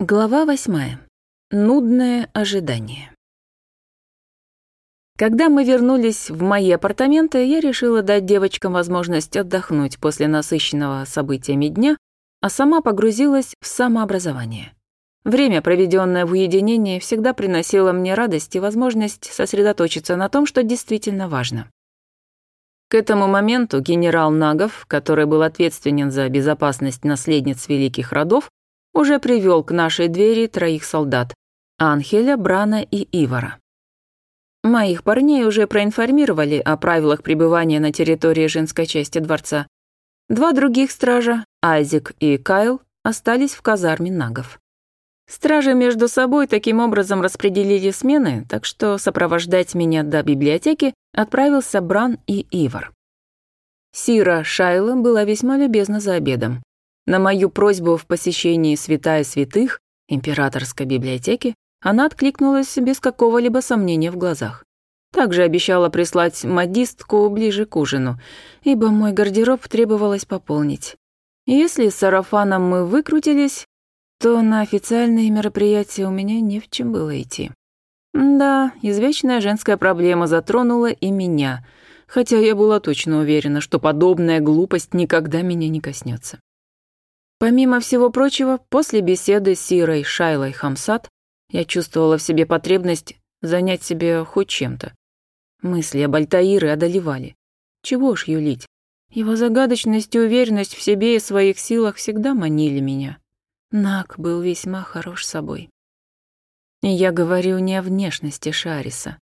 Глава восьмая. Нудное ожидание. Когда мы вернулись в мои апартаменты, я решила дать девочкам возможность отдохнуть после насыщенного событиями дня, а сама погрузилась в самообразование. Время, проведенное в уединении, всегда приносило мне радость и возможность сосредоточиться на том, что действительно важно. К этому моменту генерал Нагов, который был ответственен за безопасность наследниц великих родов, уже привел к нашей двери троих солдат – Анхеля, Брана и Ивара. Моих парней уже проинформировали о правилах пребывания на территории женской части дворца. Два других стража, Айзек и Кайл, остались в казарме нагов. Стражи между собой таким образом распределили смены, так что сопровождать меня до библиотеки отправился Бран и Ивар. Сира Шайла была весьма любезна за обедом. На мою просьбу в посещении святая святых императорской библиотеки она откликнулась без какого-либо сомнения в глазах. Также обещала прислать модистку ближе к ужину, ибо мой гардероб требовалось пополнить. Если с сарафаном мы выкрутились, то на официальные мероприятия у меня не в чем было идти. Да, извечная женская проблема затронула и меня, хотя я была точно уверена, что подобная глупость никогда меня не коснется. Помимо всего прочего, после беседы с Сирой Шайлой Хамсат я чувствовала в себе потребность занять себе хоть чем-то. Мысли об Альтаире одолевали. Чего ж юлить? Его загадочность и уверенность в себе и своих силах всегда манили меня. Нак был весьма хорош собой. И я говорю не о внешности Шариса.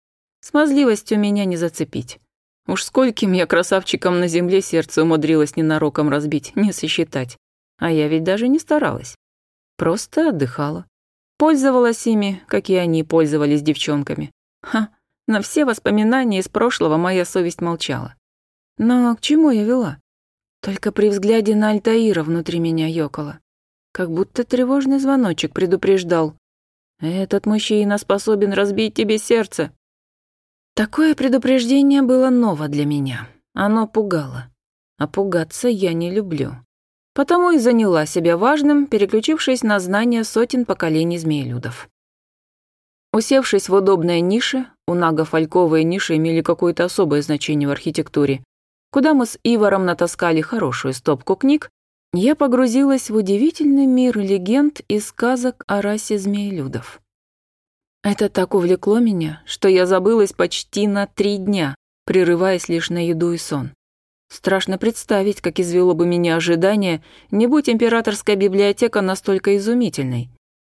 Смазливость у меня не зацепить. Уж скольким я красавчиком на земле сердце умудрилась ненароком разбить, не сосчитать. А я ведь даже не старалась. Просто отдыхала. Пользовалась ими, как и они пользовались девчонками. Ха, на все воспоминания из прошлого моя совесть молчала. Но к чему я вела? Только при взгляде на Альтаира внутри меня ёкало. Как будто тревожный звоночек предупреждал. «Этот мужчина способен разбить тебе сердце». Такое предупреждение было ново для меня. Оно пугало. А пугаться я не люблю. Потому и заняла себя важным, переключившись на знания сотен поколений змеелюдов. Усевшись в удобной нише, у нагов ольковые ниши имели какое-то особое значение в архитектуре, куда мы с Ивором натаскали хорошую стопку книг, я погрузилась в удивительный мир легенд и сказок о расе змеелюдов. Это так увлекло меня, что я забылась почти на три дня, прерываясь лишь на еду и сон. Страшно представить, как извело бы меня ожидание, не будь императорская библиотека настолько изумительной.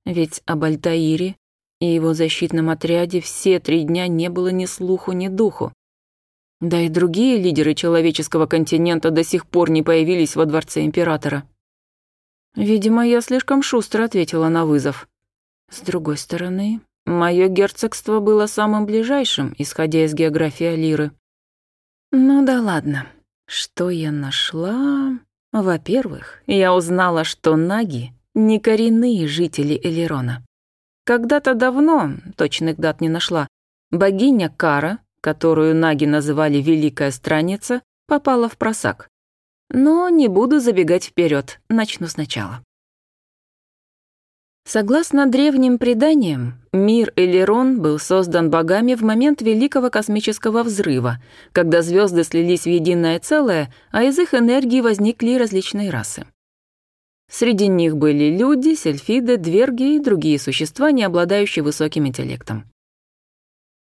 Ведь об Альтаире и его защитном отряде все три дня не было ни слуху, ни духу. Да и другие лидеры человеческого континента до сих пор не появились во дворце императора. Видимо, я слишком шустро ответила на вызов. С другой стороны, мое герцогство было самым ближайшим, исходя из географии Алиры. Ну да ладно. Что я нашла? Во-первых, я узнала, что наги — не коренные жители Элерона. Когда-то давно, точных дат не нашла, богиня Кара, которую наги называли «Великая страница», попала в просак. Но не буду забегать вперед, начну сначала. Согласно древним преданиям, мир Элерон был создан богами в момент Великого космического взрыва, когда звезды слились в единое целое, а из их энергии возникли различные расы. Среди них были люди, сельфиды, дверги и другие существа, не обладающие высоким интеллектом.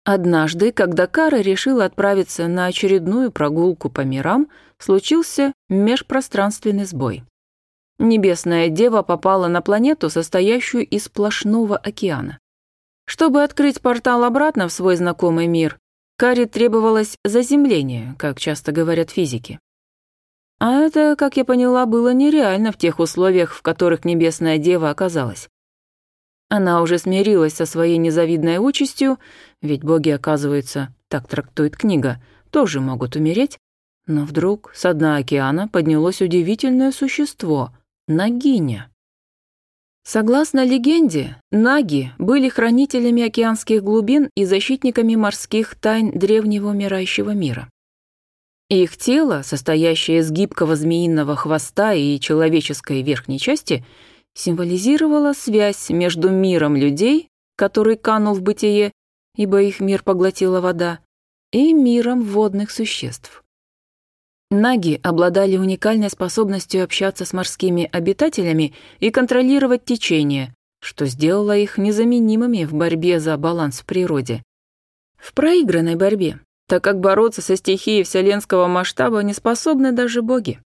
Однажды, когда Кара решила отправиться на очередную прогулку по мирам, случился межпространственный сбой. Небесная дева попала на планету, состоящую из сплошного океана. Чтобы открыть портал обратно в свой знакомый мир, Карри требовалось заземление, как часто говорят физики. А это, как я поняла, было нереально в тех условиях, в которых Небесная Дева оказалась. Она уже смирилась со своей незавидной участью, ведь боги, оказывается, так трактует книга, тоже могут умереть, но вдруг с дна океана поднялось удивительное существо, Нагиня. Согласно легенде, наги были хранителями океанских глубин и защитниками морских тайн древнего умирающего мира. Их тело, состоящее из гибкого змеиного хвоста и человеческой верхней части, символизировало связь между миром людей, который канул в бытие, ибо их мир поглотила вода, и миром водных существ. Наги обладали уникальной способностью общаться с морскими обитателями и контролировать течение, что сделало их незаменимыми в борьбе за баланс в природе. В проигранной борьбе, так как бороться со стихией вселенского масштаба не способны даже боги.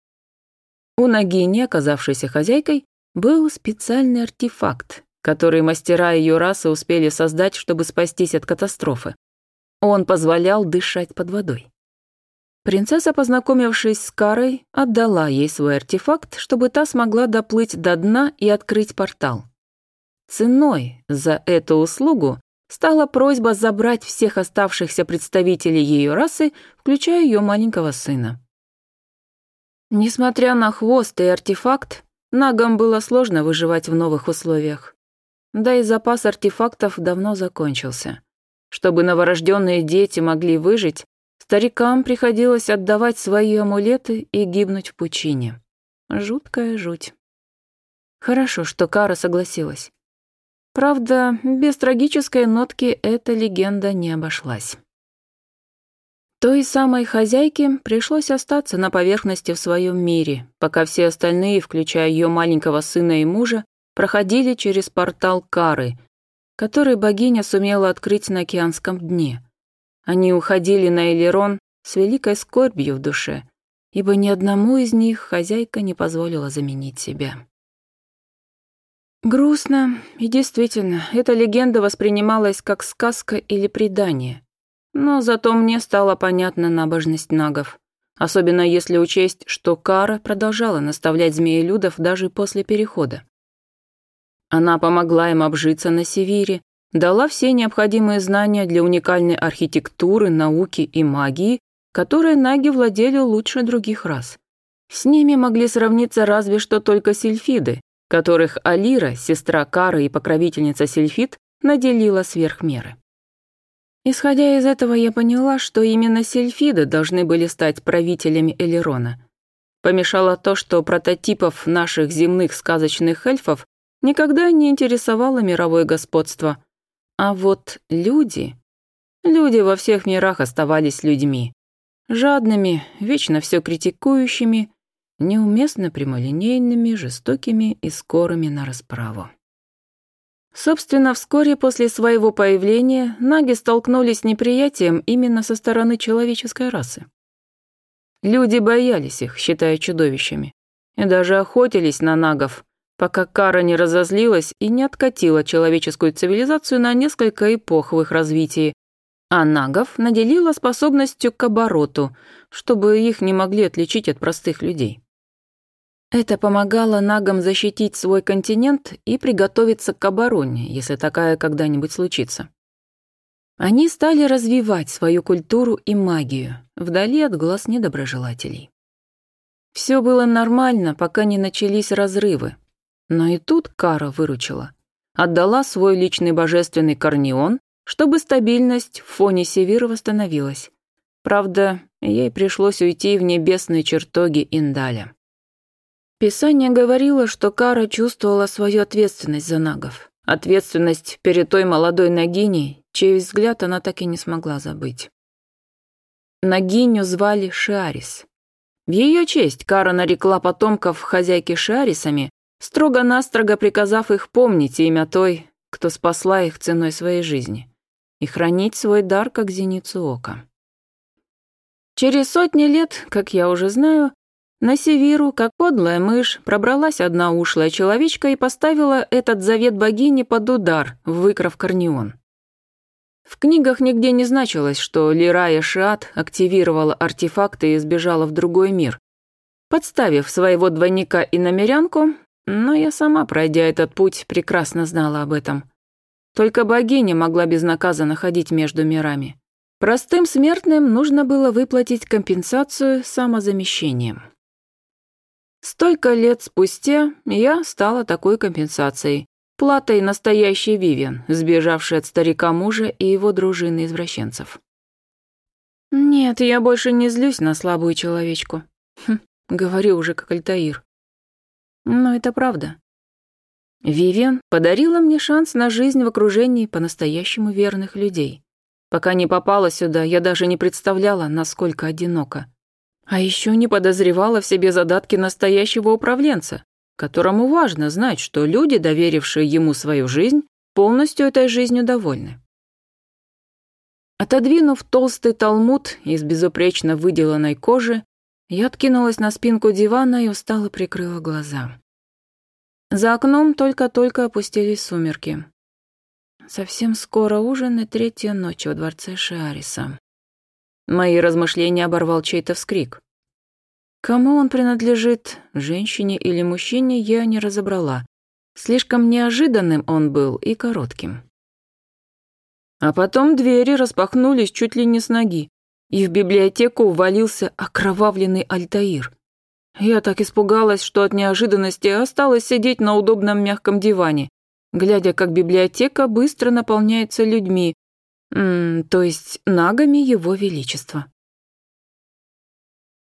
У Наги, не оказавшейся хозяйкой, был специальный артефакт, который мастера ее расы успели создать, чтобы спастись от катастрофы. Он позволял дышать под водой. Принцесса, познакомившись с Карой, отдала ей свой артефакт, чтобы та смогла доплыть до дна и открыть портал. Ценой за эту услугу стала просьба забрать всех оставшихся представителей ее расы, включая ее маленького сына. Несмотря на хвост и артефакт, нагам было сложно выживать в новых условиях. Да и запас артефактов давно закончился. Чтобы новорожденные дети могли выжить, Старикам приходилось отдавать свои амулеты и гибнуть в пучине. Жуткая жуть. Хорошо, что Кара согласилась. Правда, без трагической нотки эта легенда не обошлась. Той самой хозяйке пришлось остаться на поверхности в своем мире, пока все остальные, включая ее маленького сына и мужа, проходили через портал Кары, который богиня сумела открыть на океанском дне – они уходили на Элерон с великой скорбью в душе, ибо ни одному из них хозяйка не позволила заменить себя. Грустно, и действительно, эта легенда воспринималась как сказка или предание. Но зато мне стала понятна набожность нагов, особенно если учесть, что Кара продолжала наставлять змеелюдов даже после перехода. Она помогла им обжиться на Севире, дала все необходимые знания для уникальной архитектуры, науки и магии, которые наги владели лучше других рас. С ними могли сравниться разве что только сельфиды, которых Алира, сестра Кары и покровительница сельфид, наделила сверх меры. Исходя из этого, я поняла, что именно сельфиды должны были стать правителями Элерона. Помешало то, что прототипов наших земных сказочных эльфов никогда не интересовало мировое господство – а вот люди... Люди во всех мирах оставались людьми. Жадными, вечно все критикующими, неуместно прямолинейными, жестокими и скорыми на расправу. Собственно, вскоре после своего появления наги столкнулись с неприятием именно со стороны человеческой расы. Люди боялись их, считая чудовищами, и даже охотились на нагов, пока Кара не разозлилась и не откатила человеческую цивилизацию на несколько эпох в их развитии, а нагов наделила способностью к обороту, чтобы их не могли отличить от простых людей. Это помогало нагам защитить свой континент и приготовиться к обороне, если такая когда-нибудь случится. Они стали развивать свою культуру и магию, вдали от глаз недоброжелателей. Все было нормально, пока не начались разрывы, но и тут Кара выручила. Отдала свой личный божественный корнеон, чтобы стабильность в фоне Севира восстановилась. Правда, ей пришлось уйти в небесные чертоги Индаля. Писание говорило, что Кара чувствовала свою ответственность за нагов. Ответственность перед той молодой Нагиней, чей взгляд она так и не смогла забыть. Нагиню звали Шиарис. В ее честь Кара нарекла потомков хозяйки Шиарисами, строго-настрого приказав их помнить имя той, кто спасла их ценой своей жизни, и хранить свой дар, как зеницу ока. Через сотни лет, как я уже знаю, на Севиру, как подлая мышь, пробралась одна ушлая человечка и поставила этот завет богини под удар, выкрав Корнеон. В книгах нигде не значилось, что Лирая Шиат активировала артефакты и сбежала в другой мир, подставив своего двойника и намерянку но я сама, пройдя этот путь, прекрасно знала об этом. Только богиня могла безнаказанно ходить между мирами. Простым смертным нужно было выплатить компенсацию самозамещением. Столько лет спустя я стала такой компенсацией, платой настоящей Вивен, сбежавшей от старика мужа и его дружины извращенцев. «Нет, я больше не злюсь на слабую человечку», хм, — говорю уже как Альтаир. Но это правда. Вивиан подарила мне шанс на жизнь в окружении по-настоящему верных людей. Пока не попала сюда, я даже не представляла, насколько одиноко. А еще не подозревала в себе задатки настоящего управленца, которому важно знать, что люди, доверившие ему свою жизнь, полностью этой жизнью довольны. Отодвинув толстый талмуд из безупречно выделанной кожи, я откинулась на спинку дивана и устало прикрыла глаза. За окном только-только опустились сумерки. Совсем скоро ужин и третья ночь во дворце Шиариса. Мои размышления оборвал чей-то вскрик. Кому он принадлежит, женщине или мужчине, я не разобрала. Слишком неожиданным он был и коротким. А потом двери распахнулись чуть ли не с ноги и в библиотеку ввалился окровавленный Альтаир. Я так испугалась, что от неожиданности осталась сидеть на удобном мягком диване, глядя, как библиотека быстро наполняется людьми, м -м, то есть нагами его величества.